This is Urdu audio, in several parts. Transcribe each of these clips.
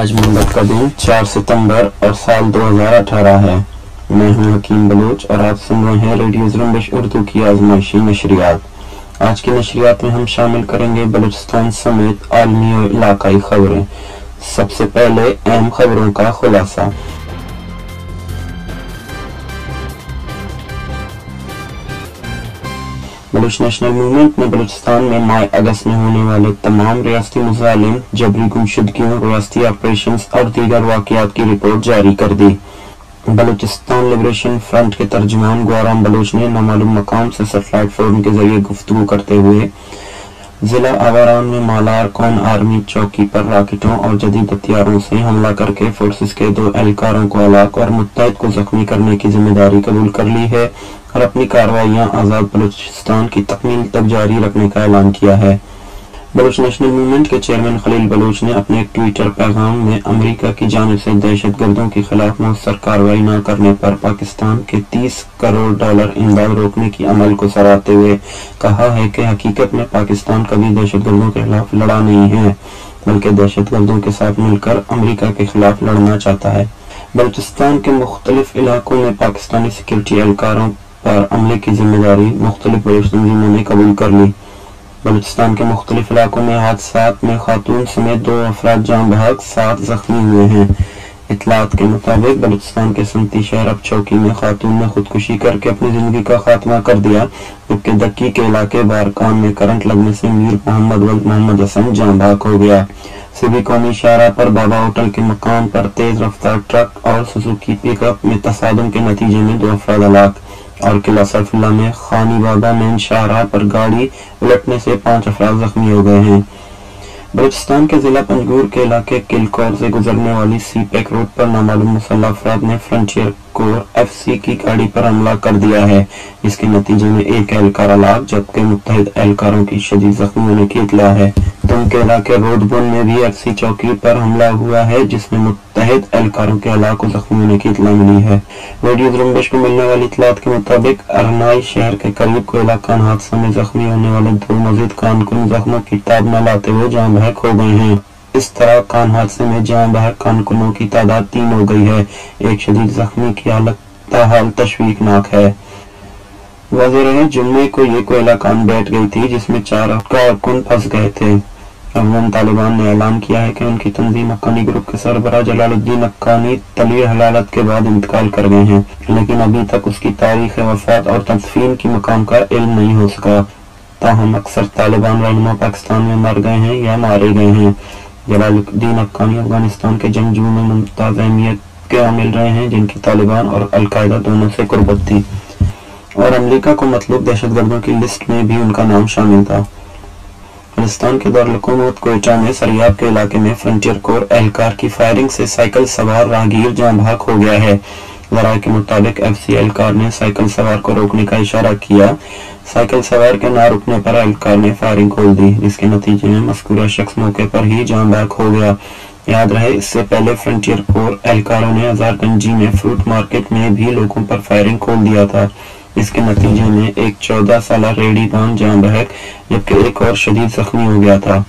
آج منگل کا دن چار ستمبر اور سال دو ہزار اٹھارہ ہے۔ میں ہوں حکیم بلوچ اور آپ سن رہے ہیں ریڈیو زرمبش اردو کی آزمائشی نشریات۔ آج کی نشریات میں ہم شامل کریں گے بلوچستان سمیت عالمی اور علاقائی خبریں۔ سب سے پہلے اہم خبروں کا خلاصہ۔ بلوچ نیشنل موومنٹ نے بلوچستان میں ماہ اگست میں ہونے والے تمام ریاستی مظالم، جبری گمشدگیوں ریاستی آپریشنز اور دیگر واقعات کی رپورٹ جاری کر دی۔ بلوچستان لبریشن فرنٹ کے ترجمان گوارام بلوچ نے نامعلوم مقام سے سیٹلائٹ فورم کے ذریعے گفتگو کرتے ہوئے ضلع آواران میں مالار کون آرمی چوکی پر راکٹوں اور جدید ہتھیاروں سے حملہ کر کے فورسز کے دو اہلکاروں کو ہلاک اور متحد کو زخمی کرنے کی ذمہ داری قبول کر لی ہے اور اپنی کاروائیاں آزاد بلوچستان کی تکمیل تک جاری رکھنے کا اعلان کیا ہے۔ بلوچ نیشنل موومنٹ کے چیئرمین خلیل بلوچ نے اپنے ٹویٹر پیغام میں امریکہ کی جانب سے دہشت گردوں کے خلاف مؤثر کارروائی نہ کرنے پر پاکستان کے تیس کروڑ ڈالر امداد روکنے کی عمل کو سراہتے ہوئے کہا ہے کہ حقیقت میں پاکستان کبھی دہشت گردوں کے خلاف لڑا نہیں ہے، بلکہ دہشت گردوں کے ساتھ مل کر امریکہ کے خلاف لڑنا چاہتا ہے۔ بلوچستان کے مختلف علاقوں میں پاکستانی سیکورٹی اہلکاروں پر عملے کی ذمہ داری مختلف بلوچ تنظیموں نے قبول کر لی۔ بلوچستان کے مختلف علاقوں میں حادثات میں خاتون سمیت دو افراد جان بحق سات زخمی ہوئے ہیں۔ اطلاعات کے مطابق بلوچستان کے سنتی شہر اب چوکی میں خاتون نے خودکشی کر کے اپنی زندگی کا خاتمہ کر دیا، جبکہ دکی کے علاقے بارکان میں کرنٹ لگنے سے میر محمد ولد محمد حسن جان بحق ہو گیا۔ سبھی قومی شاہراہ پر بابا ہوٹل کے مقام پر تیز رفتار ٹرک اور سزوکی پک اپ میں تصادم کے نتیجے میں دو افراد ہلاک۔ اور قلعہ سیف اللہ میں خانی بابا مین شاہراہ پر گاڑی الٹنے سے پانچ افراد زخمی ہو گئے ہیں۔ بلوچستان کے ضلع پنجگور کے علاقے کلکور سے گزرنے والی سی پیک روڈ پر نامعلوم مسلح افراد نے فرنٹیئر کور ایف سی کی گاڑی پر حملہ کر دیا ہے۔ اس کے نتیجے میں ایک اہلکار ہلاک، جبکہ متحد اہلکاروں کی شدید زخمی ہونے کی اطلاع ہے۔ تم کے علاقے رود بن میں بھی ایف سی چوکی پر حملہ ہوا ہے، جس میں متحد اہلکاروں کے ہلاک و زخمی ہونے کی اطلاع ملی ہے۔ ریڈیو درمبش کو ملنے والی اطلاعات کے مطابق، ارنائی شہر کے قریب کو علاقہ حادثہ میں زخمی ہونے والے دو مزید کانکن زخموں کی تاب نہ لاتے ہوئے جان بحق ہو گئے ہیں۔ اس طرح کان حادثے میں جان بحق کانکنوں کی تعداد تین ہو گئی ہے۔ ایک شدید زخمی کی حالت تاحال تشویقناک ہے۔ واضح رہے جمعے کو یہ کوئلہ کان بیٹھ گئی تھی، جس میں چار کارکن پھنس گئے تھے۔ افغان طالبان نے اعلان کیا ہے کہ ان کی تنظیم حقانی گروپ کے سربراہ جلال الدین حقانی تلیر حلالت کے بعد انتقال کر گئے ہیں، لیکن ابھی تک اس کی تاریخ، وفات اور تدفین کی مقام کا علم نہیں ہو سکا۔ تاہم، اکثر طالبان رہنما پاکستان میں مر گئے ہیں یا مارے گئے ہیں۔ جلال الدین حقانی افغانستان کے جنگجو میں ممتاز اہمیت کے عامل رہے ہیں، جن کی طالبان اور القاعدہ دونوں سے قربت تھی۔ اور امریکہ کو مطلوب دہشت گردوں کی لسٹ میں بھی ان کا نام شامل تھا۔ افغانستان کے دارالحکومت کوئٹہ میں سریاب کے علاقے میں فرنٹیئر کور اہلکار کی فائرنگ سے سائیکل سوار راہگیر جان بھاگ ہو گیا ہے۔ ذرائع کے مطابق ایف سی اہلکار نے سائیکل سوار کو روکنے کا اشارہ کیا۔ سائیکل سوار کے نہ رکنے پر اہلکار نے فائرنگ کھول دی، جس کے نتیجے میں مذکورہ شخص موقع پر ہی جان بھاگ ہو گیا۔ یاد رہے، اس سے پہلے فرنٹیئر کور اہلکاروں نے ہزار گنجی میں فروٹ مارکیٹ میں بھی لوگوں پر فائرنگ کھول دیا تھا۔ اس کے نتیجے میں ایک چودہ سالہ ریڈی بان جان بحق جبکہ ایک اور شدید زخمی ہو گیا تھا۔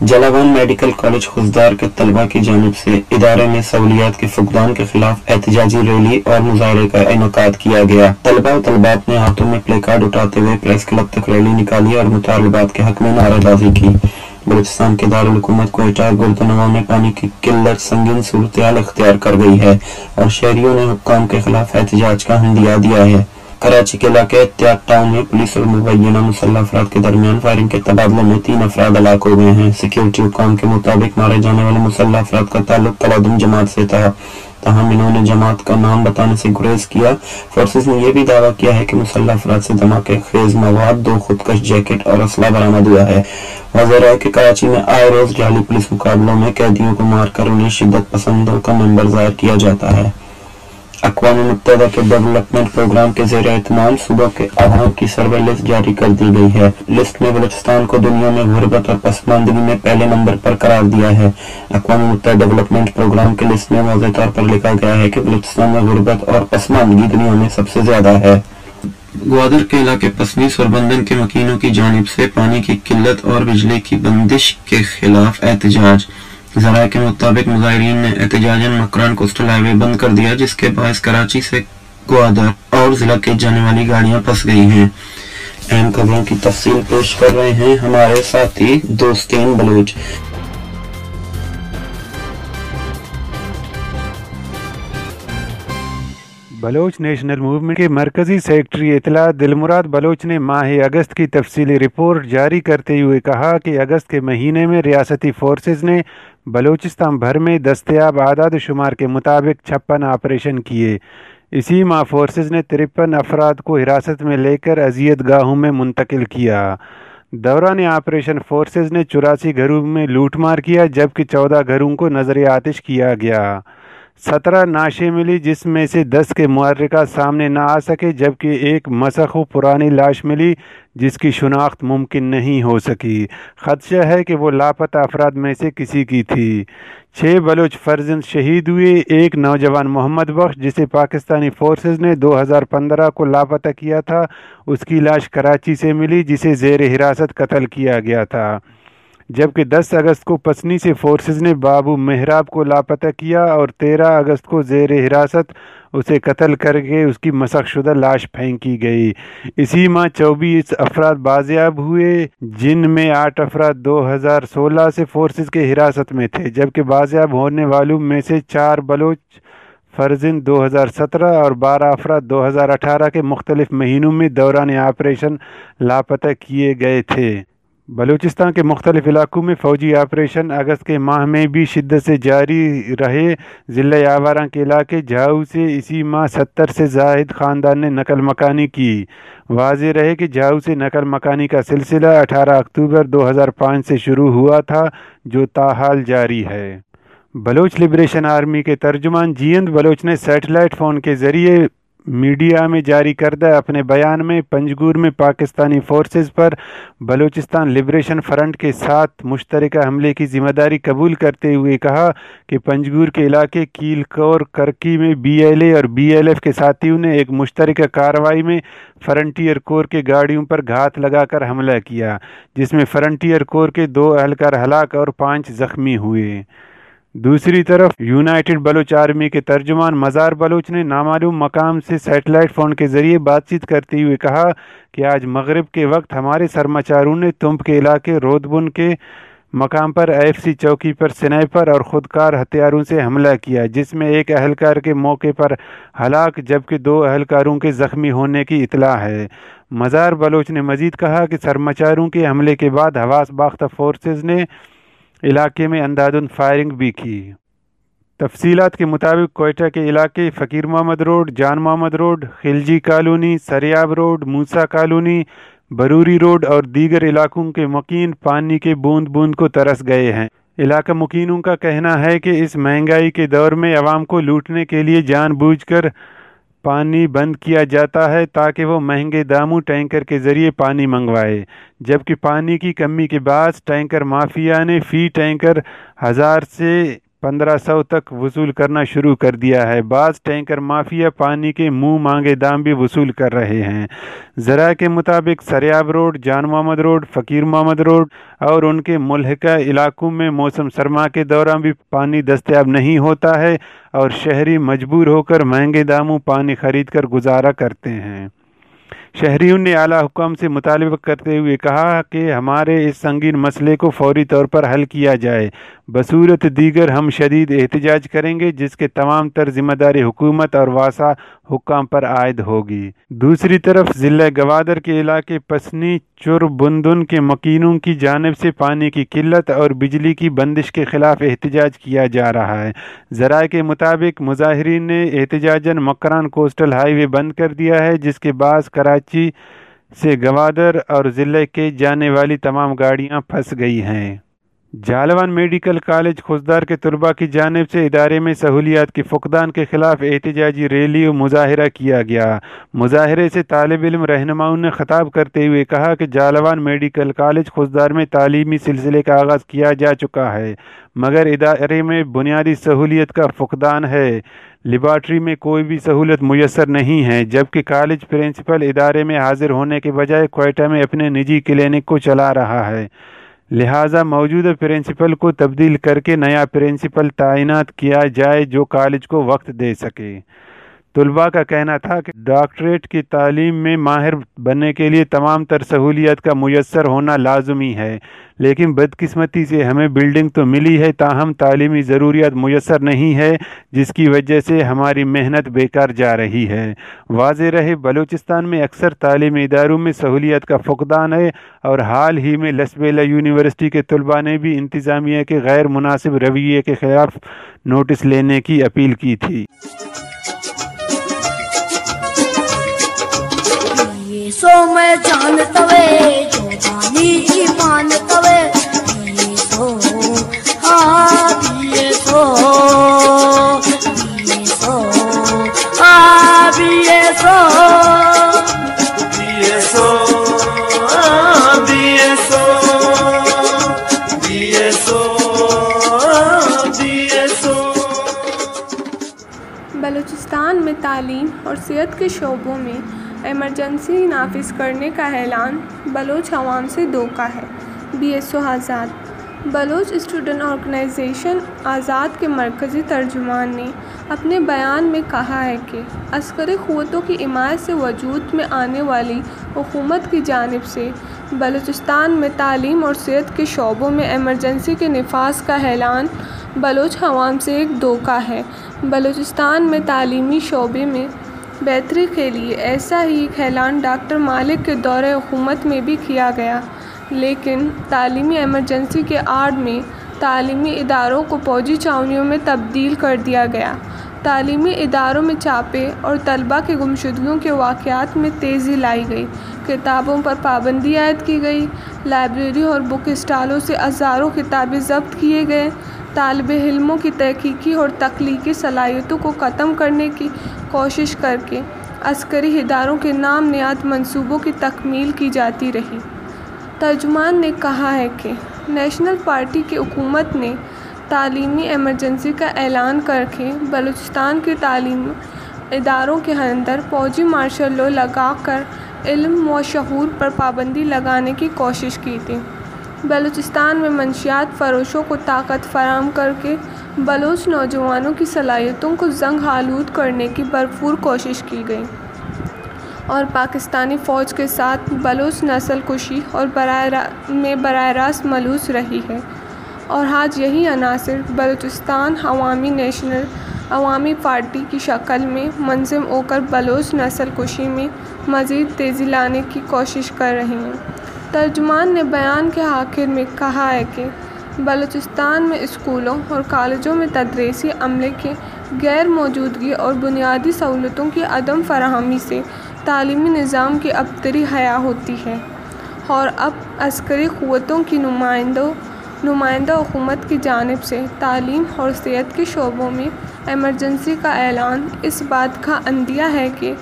جلاوان میڈیکل کالج خزدار کے طلبہ کی جانب سے ادارے میں سہولیات کے فقدان کے خلاف احتجاجی ریلی اور مظاہرے کا انعقاد کیا گیا۔ طلبہ و طلبات نے ہاتھوں میں پلے کارڈ اٹھاتے ہوئے پریس کلب تک ریلی نکالی اور مطالبات کے حق میں نعرہ بازی کی۔ بلوچستان کے دارالحکومت کو اچار گردنوا میں پانی کی قلت سنگین صورتحال اختیار کر گئی ہے اور شہریوں نے حکام کے خلاف احتجاج کا ہندیہ دیا ہے۔ کراچی کے علاقے احتیاط ٹاؤن میں پولیس اور مبینہ مسلح افراد کے درمیان فائرنگ کے تبادلے میں تین افراد ہلاک ہو گئے ہیں۔ سیکیورٹی حکام کے مطابق مارے جانے والے مسلح افراد کا تعلق تلادم جماعت سے تھا۔ تاہم انہوں نے جماعت کا نام بتانے سے گریز کیا۔ فورسز نے یہ بھی دعویٰ کیا ہے کہ مسلح افراد سے دھماکے، خیز مواد، دو خودکش جیکٹ اور اسلحہ برآمد ہوا ہے۔ واضح ہے کہ کراچی میں آئے روز جعلی پولیس مقابلوں میں قیدیوں کو مار کر انہیں شدت پسندوں کا ممبر ظاہر کیا جاتا ہے۔ اقوام متحدہ کے ڈیولپمنٹ پروگرام کے زیر اہتمام صوبہ کے عوام کی سروے لسٹ جاری کر دی گئی ہے۔ لسٹ میں بلوچستان کو دنیا میں غربت اور پسماندگی میں پہلے نمبر پر قرار دیا ہے۔ اقوام متحدہ ڈیولپمنٹ پروگرام کے لسٹ میں واضح طور پر لکھا گیا ہے کہ بلوچستان میں غربت اور پسماندگی دنیا میں سب سے زیادہ ہے۔ گوادر کے علاقے پسنی سوربندن کے مکینوں کی جانب سے پانی کی قلت اور بجلی کی بندش کے خلاف احتجاج۔ ذرائع کے مطابق مظاہرین نے احتجاجن مکران کوسٹل ہائی وے بند کر دیا، جس کے باعث کراچی سے گوادر اور ضلع کے جانے والی گاڑیاں پھنس گئی ہیں۔ اہم خبروں کی تفصیل پیش کر رہے ہیں ہمارے ساتھی دوستین بلوچ۔ بلوچ نیشنل موومنٹ کے مرکزی سیکٹری اطلاع دلمراد بلوچ نے ماہ اگست کی تفصیلی رپورٹ جاری کرتے ہوئے کہا کہ اگست کے مہینے میں ریاستی فورسز نے بلوچستان بھر میں دستیاب اعداد و شمار کے مطابق چھپن آپریشن کیے۔ اسی ماہ فورسز نے ترپن افراد کو حراست میں لے کر اذیت گاہوں میں منتقل کیا۔ دوران آپریشن فورسز نے چوراسی گھروں میں لوٹ مار کیا، جبکہ چودہ گھروں کو نظر آتش کیا گیا۔ سترہ ناشے ملی جس میں سے دس کے معرکہ سامنے نہ آ سکے، جبکہ ایک مسخ و پرانی لاش ملی جس کی شناخت ممکن نہیں ہو سکی۔ خدشہ ہے کہ وہ لاپتہ افراد میں سے کسی کی تھی۔ چھ بلوچ فرزند شہید ہوئے، ایک نوجوان محمد بخش، جسے پاکستانی فورسز نے دو ہزار پندرہ کو لاپتہ کیا تھا، اس کی لاش کراچی سے ملی، جسے زیر حراست قتل کیا گیا تھا۔ جبکہ دس اگست کو پسنی سے فورسز نے بابو محراب کو لاپتہ کیا اور تیرہ اگست کو زیر حراست اسے قتل کر کے اس کی مسخ شدہ لاش پھینکی گئی۔ اسی ماہ چوبیس افراد بازیاب ہوئے، جن میں آٹھ افراد دو ہزار سولہ سے فورسز کے حراست میں تھے، جبکہ بازیاب ہونے والوں میں سے چار بلوچ فرزن دو ہزار سترہ اور بارہ افراد دو ہزار اٹھارہ کے مختلف مہینوں میں دوران آپریشن لاپتہ کیے گئے تھے۔ بلوچستان کے مختلف علاقوں میں فوجی آپریشن اگست کے ماہ میں بھی شدت سے جاری رہے۔ ضلع آوارہ کے علاقے جھاؤ سے اسی ماہ ستر سے زاہد خاندان نے نقل مکانی کی۔ واضح رہے کہ جھاؤ سے نقل مکانی کا سلسلہ اٹھارہ اکتوبر دو ہزار پانچ سے شروع ہوا تھا، جو تاحال جاری ہے۔ بلوچ لبریشن آرمی کے ترجمان جیند بلوچ نے سیٹلائٹ فون کے ذریعے میڈیا میں جاری کردہ اپنے بیان میں پنجگور میں پاکستانی فورسز پر بلوچستان لبریشن فرنٹ کے ساتھ مشترکہ حملے کی ذمہ داری قبول کرتے ہوئے کہا کہ پنجگور کے علاقے کیل کور کرکی میں بی ایل اے اور بی ایل ایف کے ساتھیوں نے ایک مشترکہ کارروائی میں فرنٹیئر کور کے گاڑیوں پر گھات لگا کر حملہ کیا، جس میں فرنٹیئر کور کے دو اہلکار ہلاک اور پانچ زخمی ہوئے۔ دوسری طرف یونائٹڈ بلوچ آرمی کے ترجمان مزار بلوچ نے نامعلوم مقام سے سیٹلائٹ فون کے ذریعے بات چیت کرتے ہوئے کہا کہ آج مغرب کے وقت ہمارے سرماچاروں نے تمب کے علاقے رودبن کے مقام پر ایف سی چوکی پر سنیپر اور خودکار ہتھیاروں سے حملہ کیا، جس میں ایک اہلکار کے موقع پر ہلاک، جبکہ دو اہلکاروں کے زخمی ہونے کی اطلاع ہے۔ مزار بلوچ نے مزید کہا کہ سرماچاروں کے حملے کے بعد حواس باختہ فورسز نے علاقے میں انداز فائرنگ بھی کی۔ تفصیلات کے مطابق کوئٹہ کے علاقے Faqir Muhammad road, Jan Muhammad road, Khilji colony, Sariab road, Musa colony, Brewery road اور دیگر علاقوں کے مکین پانی کے بوند بوند کو ترس گئے ہیں۔ علاقہ مکینوں کا کہنا ہے کہ اس مہنگائی کے دور میں عوام کو لوٹنے کے لیے جان بوجھ کر پانی بند کیا جاتا ہے تاکہ وہ مہنگے داموں ٹینکر کے ذریعے پانی منگوائے۔ جبکہ پانی کی کمی کے بعد ٹینکر مافیا نے فی ٹینکر ہزار سے پندرہ سو تک وصول کرنا شروع کر دیا ہے۔ بعض ٹینکر مافیا پانی کے منہ مانگے دام بھی وصول کر رہے ہیں۔ ذرائع کے مطابق Sariab road, Jan Muhammad road, Faqir Muhammad road اور ان کے ملحقہ علاقوں میں موسم سرما کے دوران بھی پانی دستیاب نہیں ہوتا ہے اور شہری مجبور ہو کر مہنگے داموں پانی خرید کر گزارا کرتے ہیں۔ شہریوں نے اعلیٰ حکام سے مطالبہ کرتے ہوئے کہا کہ ہمارے اس سنگین مسئلے کو فوری طور پر حل کیا جائے۔ بصورت دیگر ہم شدید احتجاج کریں گے، جس کے تمام تر ذمہ داری حکومت اور واسع حکام پر عائد ہوگی۔ دوسری طرف ضلع گوادر کے علاقے پسنی چر بندن کے مکینوں کی جانب سے پانی کی قلت اور بجلی کی بندش کے خلاف احتجاج کیا جا رہا ہے۔ ذرائع کے مطابق مظاہرین نے احتجاجاً مکران کوسٹل ہائی وے بند کر دیا ہے، جس کے بعد کراچی سے گوادر اور ضلع کے جانے والی تمام گاڑیاں پھنس گئی ہیں۔ جالوان میڈیکل کالج خوزدار کے طلباء کی جانب سے ادارے میں سہولیات کی فقدان کے خلاف احتجاجی ریلی و مظاہرہ کیا گیا۔ مظاہرے سے طالب علم رہنماؤں نے خطاب کرتے ہوئے کہا کہ جالوان میڈیکل کالج خوزدار میں تعلیمی سلسلے کا آغاز کیا جا چکا ہے، مگر ادارے میں بنیادی سہولیت کا فقدان ہے۔ لیبارٹری میں کوئی بھی سہولت میسر نہیں ہے، جبکہ کالج پرنسپل ادارے میں حاضر ہونے کے بجائے کوئٹہ میں اپنے نجی کلینک کو چلا رہا ہے۔ لہٰذا موجودہ پرنسپل کو تبدیل کر کے نیا پرنسپل تعینات کیا جائے جو کالج کو وقت دے سکے۔ طلباء کا کہنا تھا کہ ڈاکٹریٹ کی تعلیم میں ماہر بننے کے لیے تمام تر سہولیات کا میسر ہونا لازمی ہے، لیکن بدقسمتی سے ہمیں بلڈنگ تو ملی ہے، تاہم تعلیمی ضروریات میسر نہیں ہے، جس کی وجہ سے ہماری محنت بیکار جا رہی ہے۔ واضح رہے، بلوچستان میں اکثر تعلیمی اداروں میں سہولیات کا فقدان ہے اور حال ہی میں لسبیلا یونیورسٹی کے طلباء نے بھی انتظامیہ کے غیر مناسب رویے کے خلاف نوٹس لینے کی اپیل کی تھی۔ سو میں جانتا وے جو جانی ایمان توے سو ہاں سو سو ہاں سو سو بلوچستان میں تعلیم اور صحت کے شعبوں میں ایمرجنسی نافذ کرنے کا اعلان بلوچ عوام سے دھوکہ ہے۔ B S O Azad. Baloch student organization Azad کے مرکزی ترجمان نے اپنے بیان میں کہا ہے کہ عسکری قوتوں کی حمایت سے وجود میں آنے والی حکومت کی جانب سے بلوچستان میں تعلیم اور صحت کے شعبوں میں ایمرجنسی کے نفاذ کا اعلان بلوچ عوام سے ایک دھوکہ ہے۔ بلوچستان میں تعلیمی شعبے میں بہتری کے لیے ایسا ہی ایک اعلان ڈاکٹر مالک کے دور حکومت میں بھی کیا گیا۔ لیکن تعلیمی ایمرجنسی کے آڑ میں تعلیمی اداروں کو فوجی چھاونیوں میں تبدیل کر دیا گیا۔ تعلیمی اداروں میں چھاپے اور طلبہ کے گمشدگیوں کے واقعات میں تیزی لائی گئی۔ کتابوں پر پابندی عائد کی گئی۔ لائبریری اور بک اسٹالوں سے ہزاروں کتابیں ضبط کیے گئے۔ طالب علموں کی تحقیقی اور تخلیقی صلاحیتوں کو ختم کرنے کی کوشش کر کے عسکری اداروں کے نام نیاد منصوبوں کی تکمیل کی جاتی رہی۔ ترجمان نے کہا ہے کہ نیشنل پارٹی کی حکومت نے تعلیمی ایمرجنسی کا اعلان کر کے بلوچستان کے تعلیم اداروں کے اندر فوجی مارشل لو لگا کر علم و شعور پر پابندی لگانے کی کوشش کی تھی۔ بلوچستان میں منشیات فروشوں کو طاقت فراہم کر کے بلوچ نوجوانوں کی صلاحیتوں کو زنگ آلود کرنے کی بھرپور کوشش کی گئی اور پاکستانی فوج کے ساتھ بلوچ نسل کشی اور براہ میں براہ راست ملوث رہی ہے اور آج یہی عناصر بلوچستان عوامی نیشنل عوامی پارٹی کی شکل میں منظم ہو کر بلوچ نسل کشی میں مزید تیزی لانے کی کوشش کر رہی ہیں۔ ترجمان نے بیان کے آخر میں کہا ہے کہ بلوچستان میں اسکولوں اور کالجوں میں تدریسی عملے کی غیر موجودگی اور بنیادی سہولتوں کی عدم فراہمی سے تعلیمی نظام کی ابتری حیا ہوتی ہے اور اب عسکری قوتوں کی نمائندوں، نمائندہ حکومت کی جانب سے تعلیم اور صحت کے شعبوں میں ایمرجنسی کا اعلان اس بات کا اندیہ ہے کہ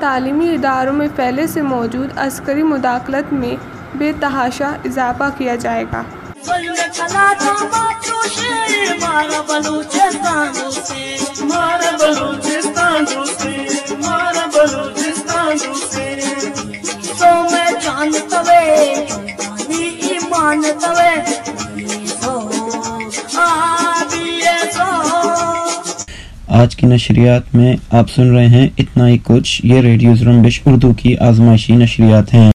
تعلیمی اداروں میں پہلے سے موجود عسکری مداخلت میں بے تحاشا اضافہ کیا جائے گا۔ مارا بلوچستان دوستی مارا بلوچستان دوستی مارا بلوچستان دوستی سو میں جانتا وے جو جانی ایمان توے دیے سو دیے سو آج کی نشریات میں آپ سن رہے ہیں اتنا ہی کچھ۔ یہ ریڈیو زرمبش اردو کی آزمائشی نشریات ہیں۔